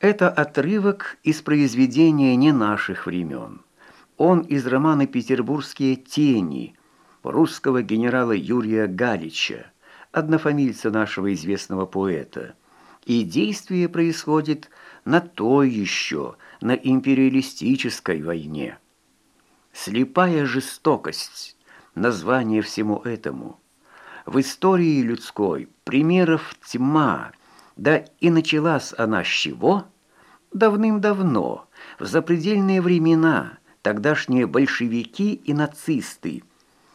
Это отрывок из произведения не наших времен. Он из романа «Петербургские тени» русского генерала Юрия Галича, однофамильца нашего известного поэта. И действие происходит на той еще, на империалистической войне. «Слепая жестокость» — название всему этому. В истории людской примеров тьма, да и началась она с чего? Давным-давно, в запредельные времена, тогдашние большевики и нацисты,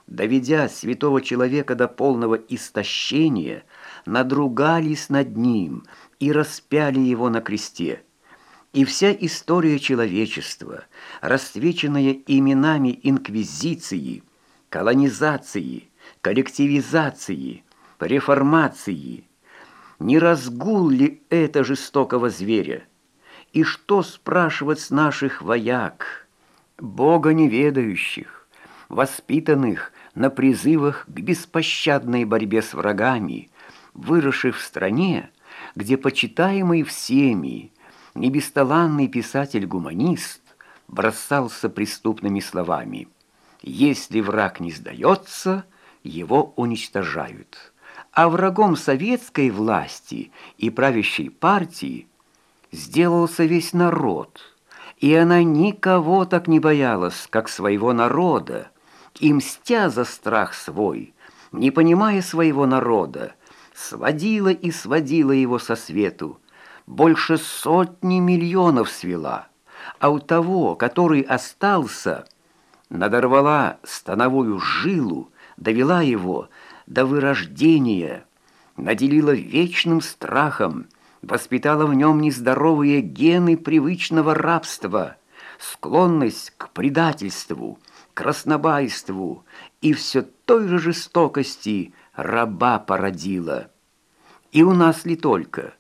доведя святого человека до полного истощения, надругались над ним и распяли его на кресте. И вся история человечества, расцвеченная именами инквизиции, колонизации, коллективизации, реформации, не разгул ли это жестокого зверя? И что спрашивать с наших вояк, Бога неведающих, воспитанных на призывах к беспощадной борьбе с врагами, выросших в стране, где почитаемый всеми, небесталанный писатель-гуманист бросался преступными словами «Если враг не сдается, его уничтожают». А врагом советской власти и правящей партии сделался весь народ, и она никого так не боялась, как своего народа, и, мстя за страх свой, не понимая своего народа, сводила и сводила его со свету, больше сотни миллионов свела, а у того, который остался, надорвала становую жилу, довела его до вырождения, наделила вечным страхом, воспитала в нем нездоровые гены привычного рабства, склонность к предательству – краснобайству и все той же жестокости раба породила. И у нас ли только?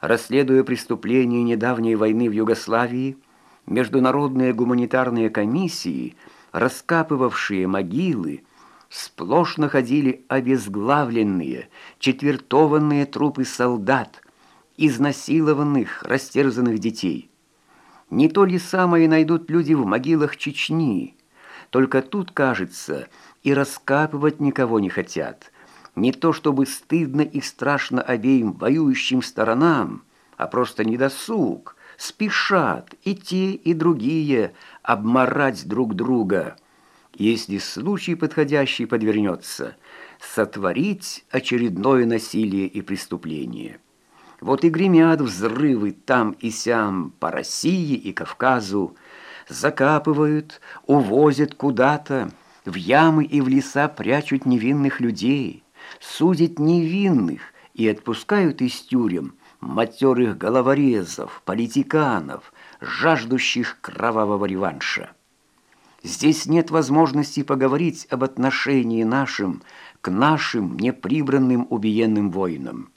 Расследуя преступления недавней войны в Югославии, международные гуманитарные комиссии, раскапывавшие могилы, сплошь находили обезглавленные, четвертованные трупы солдат, изнасилованных, растерзанных детей. Не то ли самое найдут люди в могилах Чечни, только тут, кажется, и раскапывать никого не хотят. Не то чтобы стыдно и страшно обеим воюющим сторонам, а просто недосуг, спешат и те, и другие обморать друг друга. Если случай подходящий подвернется, сотворить очередное насилие и преступление. Вот и гремят взрывы там и сям по России и Кавказу, закапывают, увозят куда-то, в ямы и в леса прячут невинных людей, судят невинных и отпускают из тюрем матерых головорезов, политиканов, жаждущих кровавого реванша. Здесь нет возможности поговорить об отношении нашим к нашим неприбранным убиенным воинам.